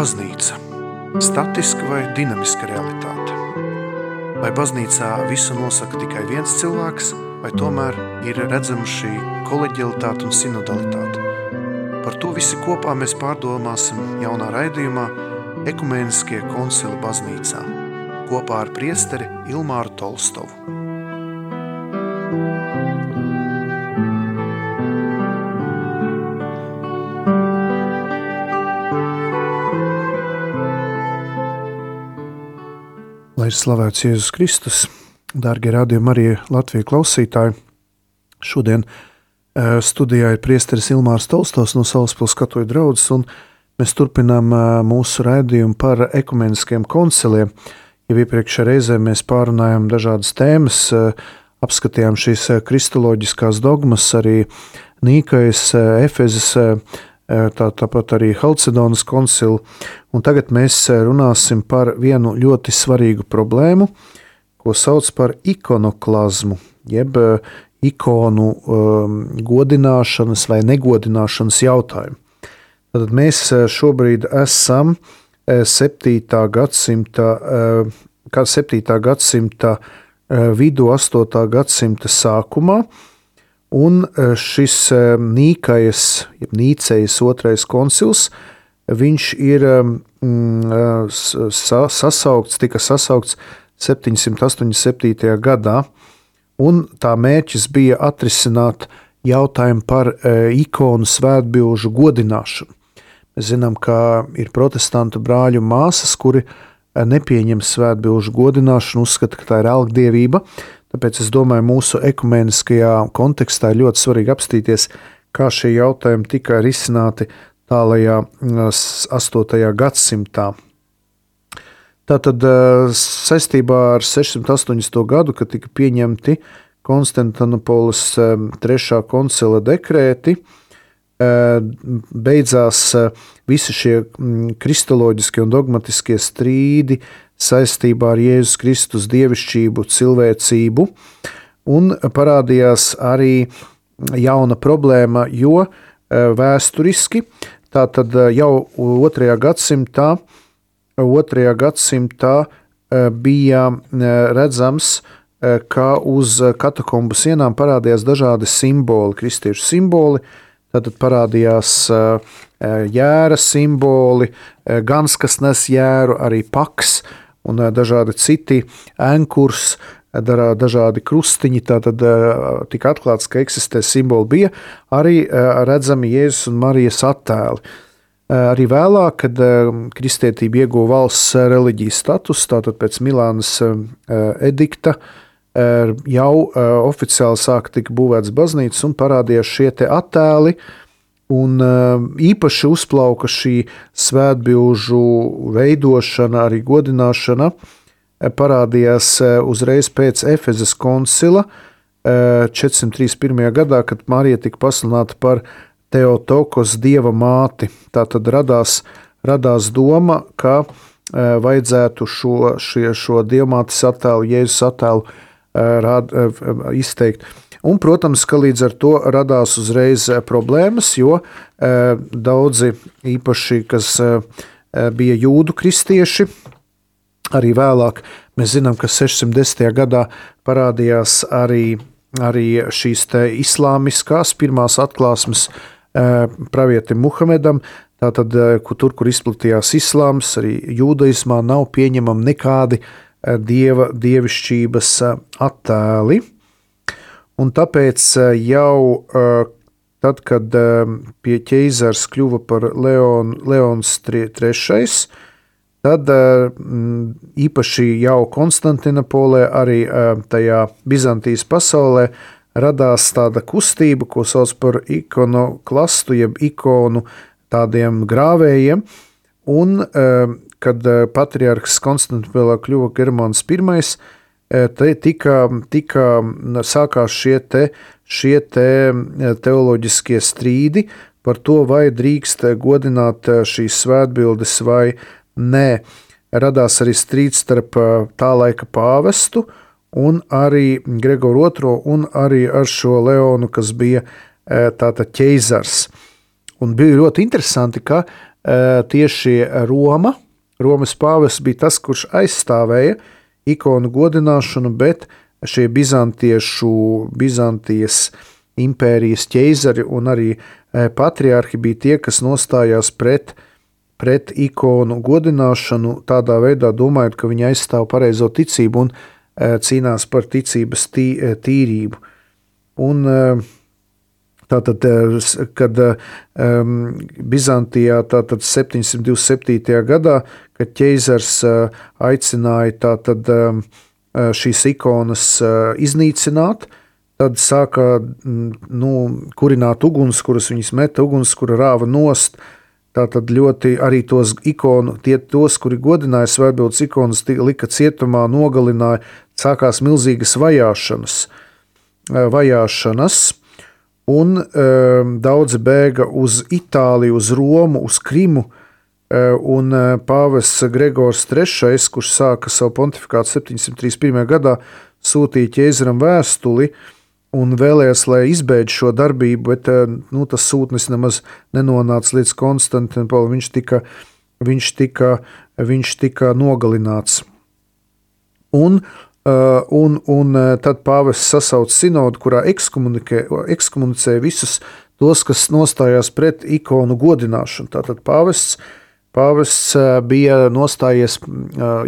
baznīca - statiska vai dinamiska realitāte? Vai baznīcā visu nosaka tikai viens cilvēks, vai tomēr ir redzama šī koleģialitāte un sinodalitāte? Par to visu kopā mēs pārdomāsim jaunā raidījumā Ekumēniskie koncili baznīcā kopā ar priesteri Ilmāru Tolstovu. Ir slavēts Jēzus Kristus. Dārgie radījumi, arī Latvijas klausītāji. Šodien uh, studijā ir priesteris Ilmārs Tolstovs no Salaspils katoļu draudzes, un mēs turpinām uh, mūsu raidījumu par ekumeniskiem konciliem. Jau iepriekšējā reizē mēs pārunājām dažādas tēmas, uh, apskatījām šīs kristoloģiskās dogmas, arī Nīkais, Efezes, tā, tāpat arī Halcedonas koncilu. Un tagad mēs runāsim par vienu ļoti svarīgu problēmu, ko sauc par ikonoklazmu, jeb ikonu um, godināšanas vai negodināšanas jautājumu. Tad mēs šobrīd esam 7. gadsimta, kā 7. gadsimta vidū, 8. gadsimta sākumā, Un e, šis e, Nīkajas, jeb Nīcejas otrais koncils, viņš ir mm, sa, sasaukts, tika sasaukts 787. gadā, un tā mērķis bija atrisināt jautājumu par ikonu svētbilžu godināšanu. Mēs zinām, ka ir protestantu brāļu māsas, kuri nepieņem svētbilžu godināšanu, uzskata, ka tā ir algdievība, Tāpēc es domāju, mūsu ekumeniskajā kontekstā ir ļoti svarīgi apstīties, kā šie jautājumi tika risināti tālajā 8. gadsimtā. Tātad saistībā ar 680. gadu, kad tika pieņemti Konstantinopolis trešā koncila dekrēti, beidzās visi šie kristoloģiskie un dogmatiskie strīdi saistībā ar Jēzus Kristus dievišķību, cilvēcību, un parādījās arī jauna problēma, jo e, vēsturiski, tātad e, jau otrajā gadsimtā, otrajā gadsimtā e, bija redzams, ka uz katakombu sienām parādījās dažādi simboli, kristiešu simboli, Tad parādījās jēra simboli, gans, kas nes jēru, arī paks, un dažādi citi ankurs, dažādi krustiņi. Tad tika atklāts, ka eksistē simboli, bija arī redzami Jēzus un Marijas attēli. Arī vēlāk, kad kristietība ieguva valsts reliģijas status, tātad pēc Milānas edikta, jau oficiāli sāka tika būvēts baznīcas un parādījās šie attēli, Un uh, īpaši uzplauka šī svētbilžu veidošana, arī godināšana, uh, parādījās uh, uzreiz pēc Efezes koncila 431. gadā, kad Marija tika pasludināta par Teotokos dieva māti. Tā tad radās, radās doma, ka vajadzētu šo, šie, šo diamātes attēlu, Jēzus attēlu rad, izteikt. Un, protams, ka līdz ar to radās uzreiz eh, problēmas, jo eh, daudzi īpaši, kas eh, bija jūdu kristieši, arī vēlāk mēs zinām, ka 610. gadā parādījās arī, arī šīs islāmiskās pirmās atklāsmes pravietim Muhamedam, Tātad, tur, kur izplatījās islāms, arī jūdaismā nav pieņemami nekādi dieva, dievišķības attēli. Un tāpēc eh, jau eh, tad, kad eh, pie ķeizars kļuva par Leon, Leons III, tad īpaši jau Konstantinopolē, arī tajā Bizantijas pasaulē, radās tāda kustība, ko sauc par ikonoklastu, jeb ikonu tādiem grāvējiem. Un, kad patriarhs Konstantinopolē kļuva Germāns I, tika, tika sākās šie, te, šie te teoloģiskie strīdi par to, vai drīkst godināt šīs svētbildes vai nē. Radās arī strīds starp tā laika pāvestu un arī Gregoru II un arī ar šo Leonu, kas bija tātad ķeizars. Un bija ļoti interesanti, ka tieši Roma. Romas pāvests bija tas, kurš aizstāvēja ikonu godināšanu, bet šie bizantiešu, Bizantijas impērijas ķeizari un arī patriarhi bija tie, kas nostājās pret, pret ikonu godināšanu, tādā veidā domājot, ka viņi aizstāv pareizo ticību un cīnās par ticības tī, tīrību. Un, Tātad, kad um, Bizantijā, tātad 727. gadā, kad ķeizars uh, aicināja tātad, um, šīs ikonas uh, iznīcināt, tad sāka nu, kurināt ugunskurus, viņas meta ugunskura rāva nost. Tātad ļoti arī tos ikonu, tie tos, kuri godināja svētbildes ikonas, lika cietumā, nogalināja, sākās milzīgas vajāšanas. vajāšanas un um, daudzi bēga uz Itāliju, uz Romu, uz Krimu. Un Pāvests Gregors III, kurš sāka savu pontifikātu 731. gadā, sūtīja ķēzaram vēstuli un vēlējās, lai izbeidz šo darbību, bet nu, tas sūtnis nemaz nenonāca līdz Konstantinopolē. Viņš tika, viņš, tika, viņš tika nogalināts. Un Uh, un, un uh, tad pāvests sasauca sinodu, kurā ekskomunicē visus tos, kas nostājās pret ikonu godināšanu. Tātad pāvests, pāvests uh, bija nostājies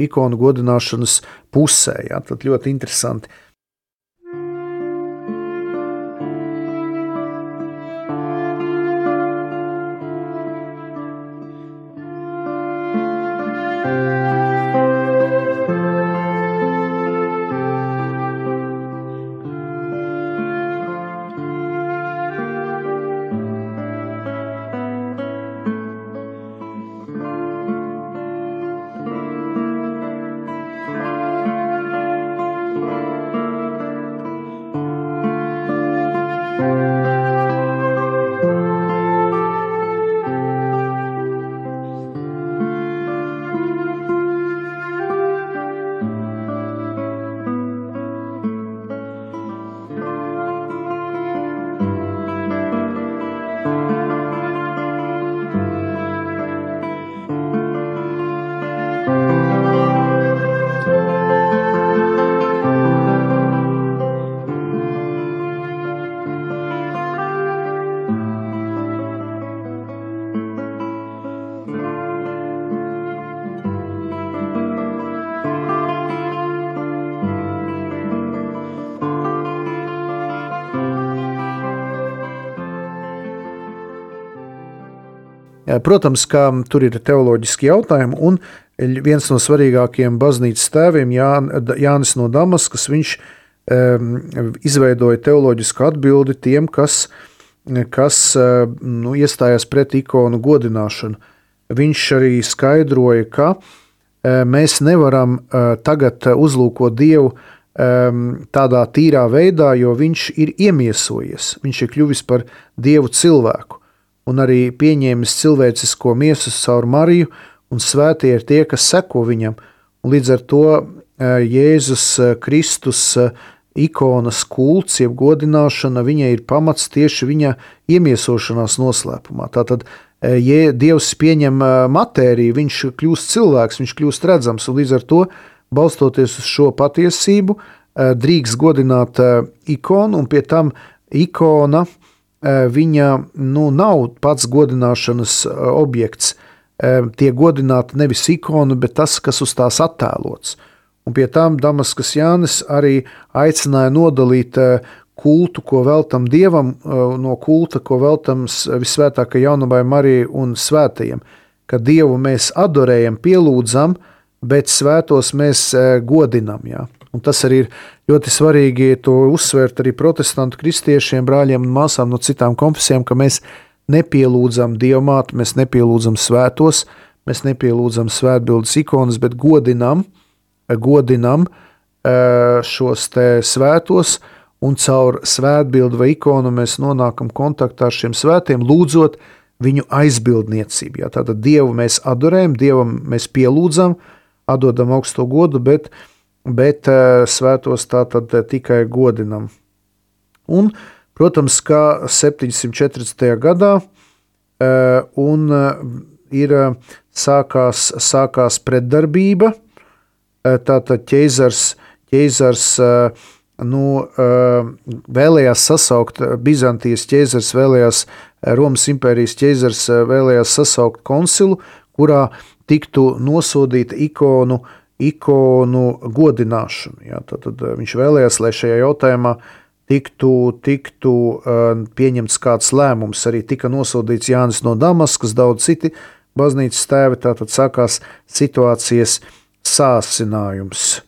ikonu godināšanas pusē. Jā, tad ļoti interesanti. Protams, ka tur ir teoloģiski jautājumi, un viens no svarīgākajiem baznīcas tēviem, Jānis no Damaskas, viņš um, izveidoja teoloģisku atbildi tiem, kas, kas nu, iestājās pret ikonu godināšanu. Viņš arī skaidroja, ka mēs nevaram tagad uzlūkot Dievu tādā tīrā veidā, jo viņš ir iemiesojies, viņš ir kļuvis par Dievu cilvēku un arī pieņēmis cilvēcisko miesu caur Mariju, un svētie ir tie, kas seko viņam. Un līdz ar to e, Jēzus e, Kristus e, ikonas kults, jeb godināšana, viņai ir pamats tieši viņa iemiesošanās noslēpumā. Tātad, ja Dievs pieņem matēriju, viņš kļūst cilvēks, viņš kļūst redzams, un līdz ar to, balstoties uz šo patiesību, drīkst godināt ikonu, un pie tam ikona Eh, viņa nu, nav pats godināšanas eh, objekts. Eh, tiek godināta nevis ikona, bet tas, kas uz tās attēlots. Un pie tam Damaskas Jānis arī aicināja nodalīt kultu, ko veltam dievam, no kulta, ko veltam visvētākajai jaunamai Marijai un svētajiem. Ka dievu mēs adorējam, pielūdzam, bet svētos mēs godinam. Jā. Un tas arī ir ļoti svarīgi to uzsvērt arī protestantu kristiešiem, brāļiem un māsām no citām konfesijām, ka mēs nepielūdzam dievmātu, mēs nepielūdzam svētos, mēs nepielūdzam svētbildes ikonas, bet godinam, godinam šos te svētos, un caur svētbildu vai ikonu mēs nonākam kontaktā ar šiem svētiem, lūdzot viņu aizbildniecību. Jā, tātad Dievu mēs adorējam, Dievam mēs pielūdzam, atdodam augsto godu, bet uh, bet eh, svētos tā tad eh, tikai godinam. Un, protams, kā 740. gadā, eh, un ir sākās, sākās pretdarbība. Tātad ķeizars, ķeizars nu, vēlējās sasaukt, Bizantijas ķeizars vēlējās, Romas impērijas ķeizars vēlējās sasaukt koncilu, kurā tiktu nosodīta ikonu, ikonu godināšana. Ja, tad, tad viņš vēlējās, lai šajā jautājumā tiktu, tiktu uh, pieņemts kāds lēmums. Arī tika nosodīts Jānis no Damaskas, daudz citi baznīcas tēvi. Tātad sākās situācijas sācinājums.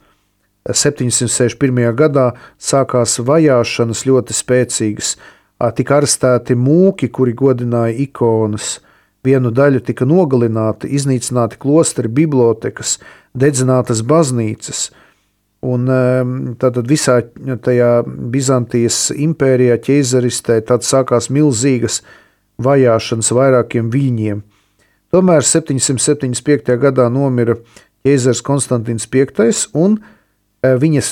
761. gadā sākās vajāšanas ļoti spēcīgas. Tika arestēti mūki, kuri godināja ikonas. Vienu daļu tika nogalināti, iznīcināti klosteri, bibliotekas, dedzinātas baznīcas. Un tātad visā tajā Bizantijas impērijā, ķēzaristē, tad sākās milzīgas vajāšanas vairākiem viļņiem. Tomēr 775. gadā nomira ķēzars Konstants V, un e, viņas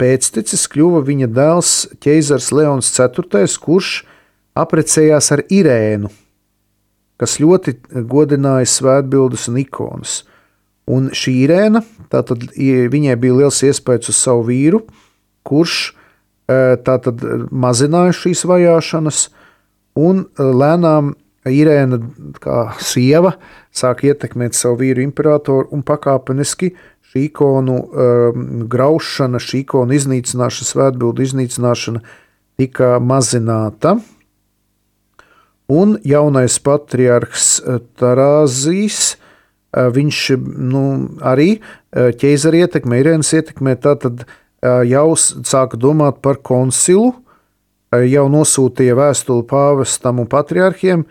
pēctecis kļuva viņa dēls ķēzars Leons IV, kurš aprecējās ar Irēnu, kas ļoti godināja svētbildus un ikonas. Un šī Irēna, tātad viņai bija liels iespējas uz savu vīru, kurš e, tātad mazināja šīs vajāšanas, un e, lēnām Irēna, kā sieva, sāk ietekmēt savu vīru imperatoru un pakāpeniski šī ikonu um, graušana, šī ikonu iznīcināšana, svētbildu iznīcināšana tika mazināta. Un jaunais patriarhs uh, Tarāzijas, uh, viņš nu, arī uh, ķēzara ietekmē, Irēnas ietekmē, tātad jau sāka domāt par koncilu, jau nosūtīja vēstuli pāvestam un patriarhiem,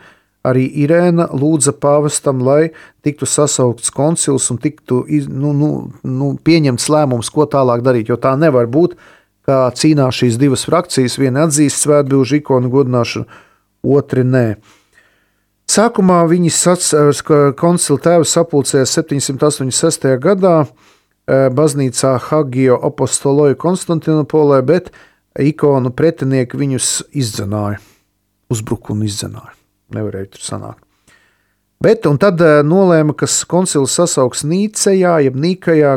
Arī Irēna lūdza pāvestam, lai tiktu sasaukts koncils un tiktu nu, nu, nu, pieņemts lēmums, ko tālāk darīt. Jo tā nevar būt, kā cīnās šīs divas frakcijas. Viena atzīst svētbilžu ikonu godināšanu, otri nē. Sākumā viņi tēvs sapulcējās 786. gadā e, baznīcā Hagio apostoloju Konstantinopolē, bet ikonu pretinieki viņus izdzenāja, uzbruka un izdzenāja nevarēja tur sanākt. Bet tad eh, nolēma, ka koncils sasauks Nīcejā, jeb Nīkajā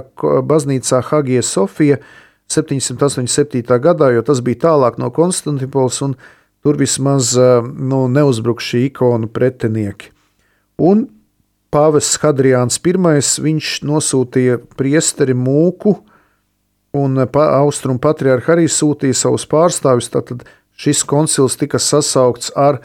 baznīcā Hagija Sofija 787. gadā, jo tas bija tālāk no Konstantipols, un tur vismaz eh, nu, neuzbruks šī ikonu pretinieki. Un pāvests Hadriāns I nosūtīja priesteri mūku, un eh, austrumu patriarha arī sūtīja savus pārstāvjus. Tad šis koncils tika sasaukts ar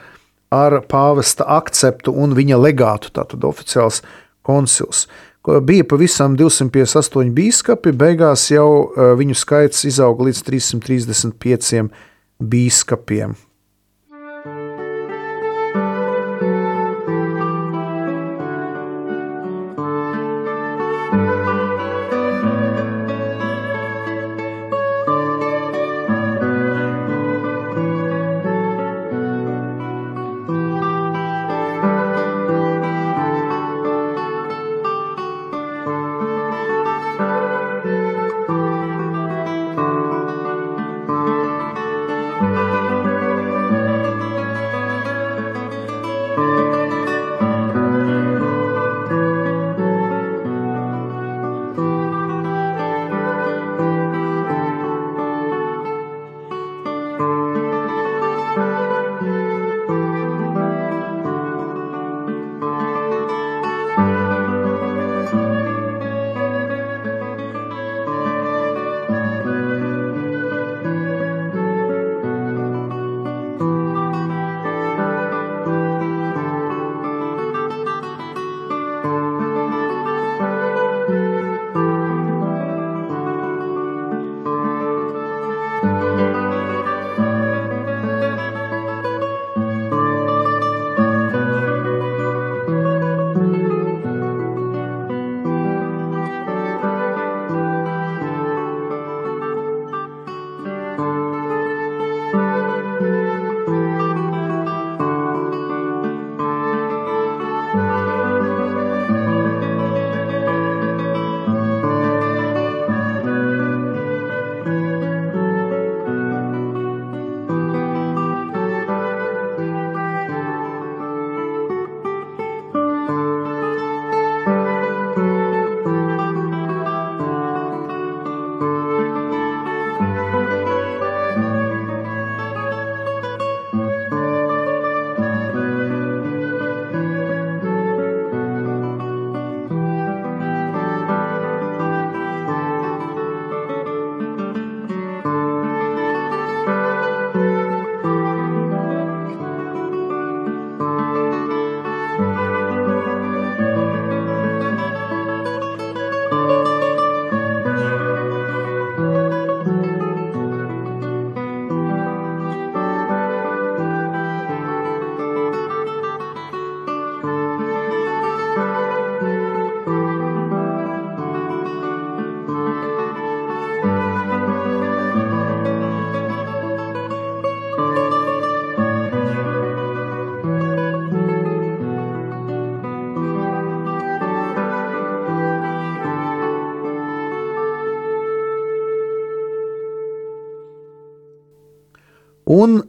ar pāvesta akceptu un viņa legātu, tātad oficiāls koncils. Bija pavisam 258 biskupi, beigās jau eh, viņu skaits izauga līdz 335 biskupiem.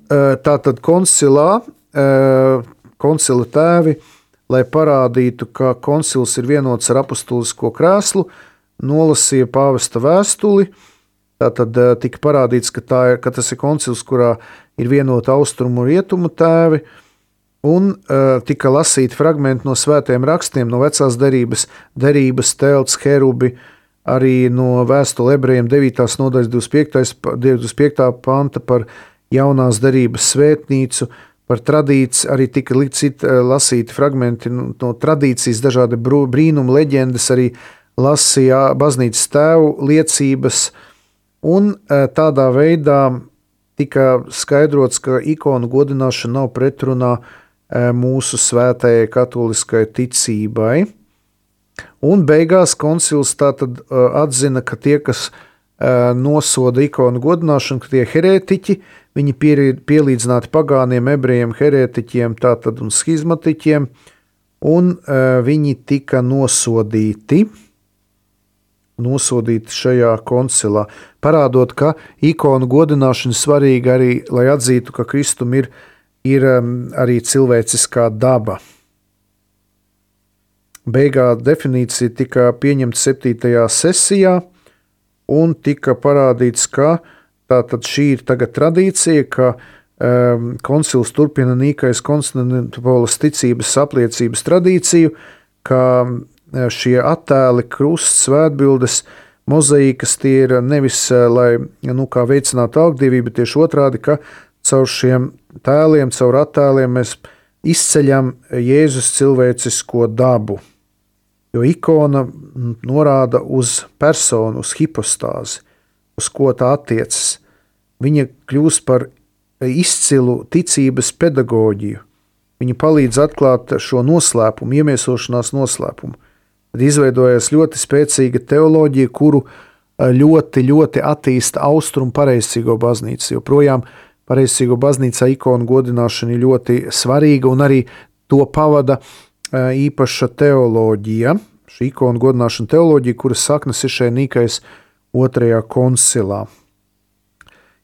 Tātad koncilā, koncila tēvi, lai parādītu, ka koncils ir vienots ar apustulisko krēslu, nolasīja pāvesta vēstuli. Tātad tika parādīts, ka, ir, ka tas ir koncils, kurā ir vienota austrumu un rietumu tēvi, un tika lasīti fragmenti no svētiem rakstiem, no vecās derības, derības telts, herubi, arī no vēstule ebrejiem 9. nodaļas 25. 25. panta par jaunās derības svētnīcu, par tradīciju, arī tika cit, lasīti fragmenti no tradīcijas, dažādi brīnumi, leģendas, arī lasīja baznīcas tēvu liecības, un tādā veidā tika skaidrots, ka ikonu godināšana nav pretrunā mūsu svētajai katoliskajai ticībai. Un beigās koncils tātad atzina, ka tie, kas nosoda ikonu godināšanu, ka tie herētiķi, viņi pielīdzināti pagāniem, ebrejiem, herētiķiem, tātad un schizmatiķiem, un viņi tika nosodīti nosodīti šajā koncilā, parādot, ka ikonu godināšana svarīga arī, lai atzītu, ka Kristum ir, ir arī cilvēciskā daba. Beigā definīcija tika pieņemta 7. sesijā, un tika parādīts, ka šī ir tagad tradīcija, ka um, koncils turpina Nīkais Konstantipolas ticības apliecības tradīciju, ka šie attēli, krusts, svētbildes, mozaīkas tie ir nevis lai nu, veicinātu augdīvību, bet tieši otrādi, ka caur šiem tēliem, caur attēliem mēs izceļam Jēzus cilvēcisko dabu. Jo ikona norāda uz personu, uz hipostāzi, uz ko tā attiecas. Viņa kļūst par izcilu ticības pedagoģiju. Viņa palīdz atklāt šo noslēpumu, iemiesošanās noslēpumu. Tad izveidojas ļoti spēcīga teoloģija, kuru ļoti, ļoti attīsta austrumu pareizcīgo baznīcu. Joprojām pareizcīgo baznīcā ikonu godināšana ir ļoti svarīga, un arī to pavada īpaša teoloģija. Šī ikonu godināšana teoloģija, kuras saknes ir šeit Nīkais otrajā koncilā.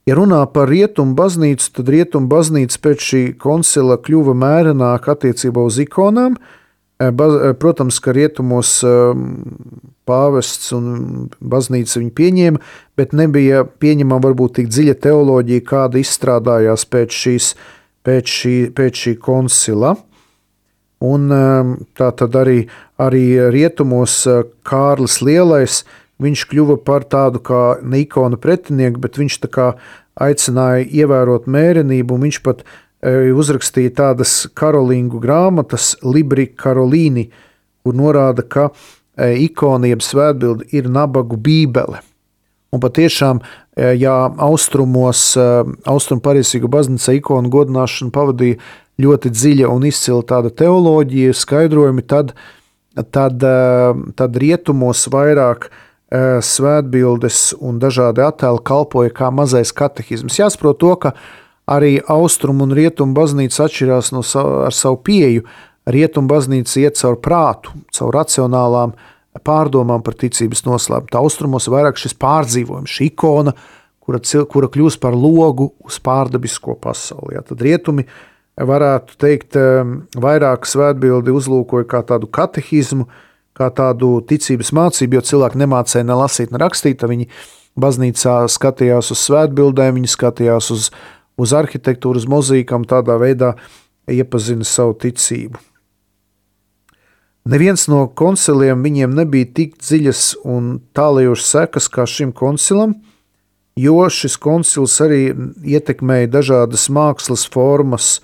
Ja runā par rietumu baznīcu, tad rietumu baznīca pēc šī koncila kļuva mērenāka attiecībā uz ikonām, protams, ka rietumos pāvests un baznīca viņu pieņēma, bet nebija pieņemama varbūt tik dziļa teoloģija, kāda izstrādājās pēc, šīs, pēc, šī, pēc šī koncila. Un ehm, tā tad arī, arī rietumos eh, Kārlis Lielais, viņš kļuva par tādu kā Nikona pretinieku, bet viņš tā kā aicināja ievērot mērenību, un viņš pat uh, uzrakstīja tādas karolīnu grāmatas, Libri Karolīni, kur norāda, ka ikona jeb svētbilde ir nabagu bībele. Un patiešām, ja austrumos, austrumu pareizīgu baznīca ikonu godināšanu pavadīja ļoti dziļa un izcila tāda teoloģija, skaidrojumi, tad, tad, tad rietumos vairāk svētbildes un dažādi attēli kalpoja kā mazais katehisms. Jāsaprot to, ka Arī austrumu un rietumu baznīca atšķirās no savu, ar savu pieeju. Rietumu baznīca iet caur prātu, caur racionālām pārdomām par ticības noslēpumu. Tā austrumos ir vairāk šis pārdzīvojums, šī ikona, kura, kura kļūst par logu uz pārdabisko pasauli. Ja, tad rietumi varētu teikt, vairāk svētbildi uzlūkoja kā tādu katehismu, kā tādu ticības mācību, jo cilvēki nemācīja ne lasīt, ne rakstīt. Viņi baznīcā skatījās uz svētbildēm, viņi skatījās uz uz arhitektūras mozīkām, tādā veidā iepazina savu ticību. Neviens no konciliem viņiem nebija tik dziļas un tālajošas sekas kā šim koncilam, jo šis koncils arī ietekmēja dažādas mākslas formas,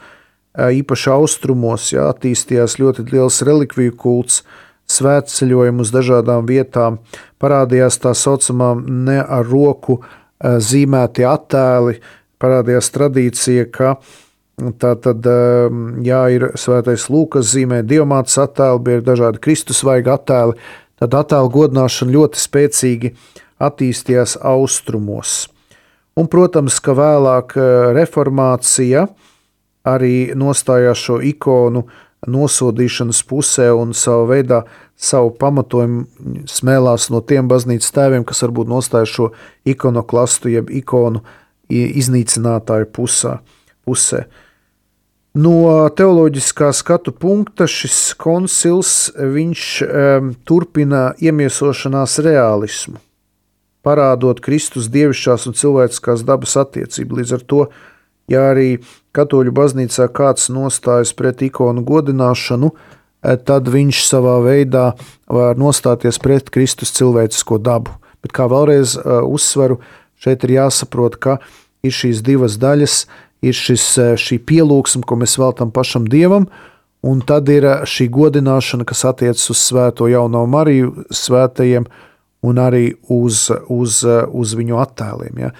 īpaši austrumos, jā, attīstījās ļoti liels relikviju kults, svētceļojumi uz dažādām vietām, parādījās tā saucamā ne ar roku zīmētie attēli, parādījās tradīcija, ka tā tad, jā, ir svētais Lūkas zīmē, diamāts attēli, bija dažādi Kristus vaiga attēli, tad attēlu godināšana ļoti spēcīgi attīstījās austrumos. Un, protams, ka vēlāk uh, reformācija arī nostājās šo ikonu nosodīšanas pusē un savā veidā savu pamatojumu smēlās no tiem baznīcas tēviem, kas varbūt nostāja šo ikonoklastu jeb ikonu iznīcinātāju pusā, pusē. No teoloģiskā skatu punkta šis koncils viņš, um, turpina iemiesošanās realismu, parādot Kristus dievišķās un cilvēciskās dabas attiecību. Līdz ar to, ja arī katoļu baznīcā kāds nostājas pret ikonu godināšanu, eh, tad viņš savā veidā var nostāties pret Kristus cilvēcisko dabu. Bet kā vēlreiz uh, uzsveru, šeit ir jāsaprot, ka ir šīs divas daļas ir šis, e, šī pielūgsme, ko mēs veltam pašam dievam, un tad ir e, šī godināšana, kas attiecas uz Svēto Jauno Mariju, svētajiem un arī uz, uz, e, uz viņu attēliem. Ja.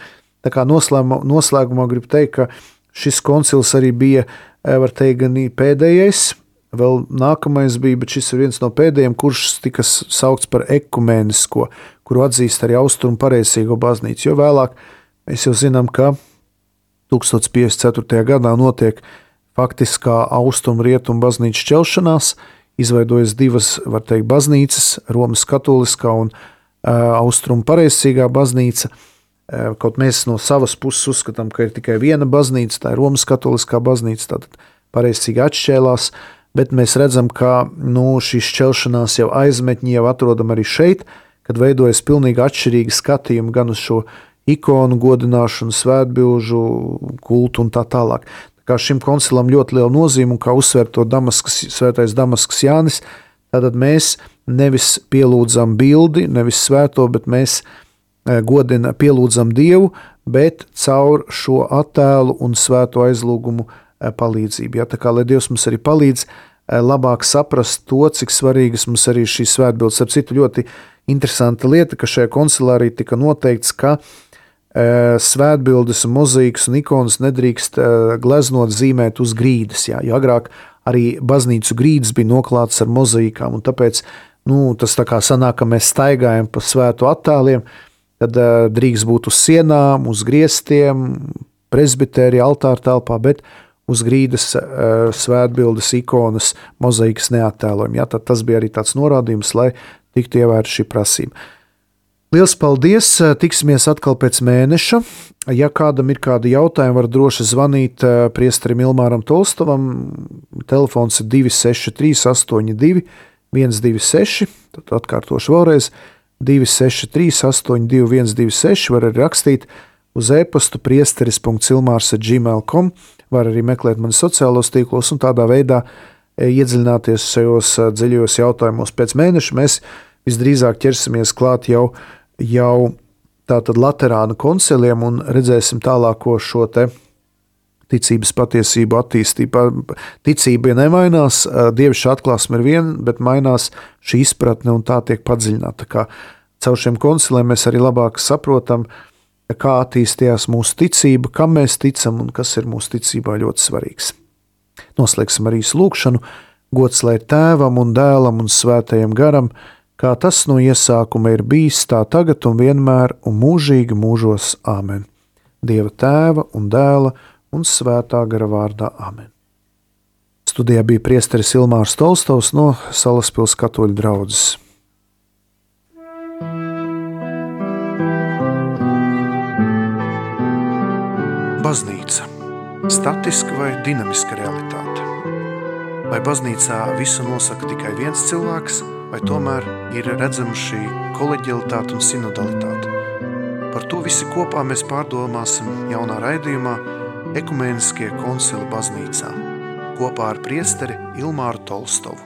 Tā kā noslēgumā, noslēgumā gribu teikt, ka šis koncils arī bija, var teikt, gan pēdējais, vēl nākamais bija, bet šis ir viens no pēdējiem, kurš tika saukts par ekumēnisko, kuru atzīst arī austrumu pareizīgo baznīcu, jo vēlāk mēs jau zinām, ka 1054. gadā notiek faktiskā austrumu-rietumu baznīcas šķelšanās, izveidojas divas, var teikt, baznīcas, Romas katoliskā un uh, austrumu pareizcīgā baznīca. Uh, kaut mēs no savas puses uzskatām, ka ir tikai viena baznīca, tā ir Romas katoliskā baznīca, tātad pareizcīgi atšķēlās, bet mēs redzam, ka nu, šī šķelšanās jau aizmetņi jau atrodam arī šeit, kad veidojas pilnīgi atšķirīgi skatījumi gan uz šo ikonu godināšanu, svētbilžu kultu un tā tālāk. Tā kā šim koncilam ļoti liela nozīme, un kā uzsver to Damaskas, svētais Damaskas Jānis, tad mēs nevis pielūdzam bildi, nevis svēto, bet mēs e, godina, pielūdzam Dievu, bet caur šo attēlu un svēto aizlūgumu e, palīdzību. Ja? Tā kā lai Dievs mums arī palīdz e, labāk saprast to, cik svarīgas mums arī šīs svētbildes. Ar citu ļoti interesanta lieta, ka šajā koncilā arī tika noteikts, ka uh, svētbildes, mozaīkas un ikonas nedrīkst gleznot, zīmēt uz grīdas. Jā, jo agrāk arī baznīcu grīdas bija noklātas ar mozaīkām, un tāpēc nu, tas tā kā sanāk, ka mēs staigājam pa svētu attēliem, tad drīkst būt uz sienām, uz griestiem, presbitērija, altāra telpā, bet uz grīdas svētbildes, ikonas, mozaīkas neattēlojam. Tad tas bija arī tāds norādījums, lai tiktu ievērta šī prasība. Lielas paldies! Tiksimies atkal pēc mēneša. Ja kādam ir kādi jautājumi, var droši zvanīt eh, priesterim Ilmāram Tolstovam. Telefons ir 263, 82, 126. Tad atkārtošu vēlreiz 263, 82, 126. Var arī rakstīt uz e-pastu priesteris.cilmārs gmail.com. Var arī meklēt mani sociālos tīklos un tādā veidā eh, iedziļināties šajos eh, dziļajos jautājumos. Pēc mēneša mēs visdrīzāk ķersimies klāt jau jau tātad Laterānu konciliem un redzēsim tālāko šo te ticības patiesību attīstību. Ticība nemainās, dievišķa atklāsme ir viena, bet mainās šī izpratne un tā tiek padziļināta. Kā caur šiem konciliem mēs arī labāk saprotam, kā attīstījās mūsu ticība, kam mēs ticam un kas ir mūsu ticībā ļoti svarīgs. Noslēgsim arī lūgšanu, gods lai tēvam un dēlam un svētajam garam, kā tas no iesākuma ir bijis, tā tagad un vienmēr un mūžīgi mūžos Āmen. Dieva tēva un dēla un svētā gara vārdā Āmen. Studijā bija priesteris Ilmārs Tolstovs no Salaspils katoļu draudzes. Baznīca – statiska vai dinamiska realitāte? Vai baznīcā visu nosaka tikai viens cilvēks – vai tomēr ir redzama šī koleģialitāte un sinodalitāte. Par to visi kopā mēs pārdomāsim jaunā raidījumā Ekumēniskie koncili baznīcā kopā ar priesteri Ilmāru Tolstovu.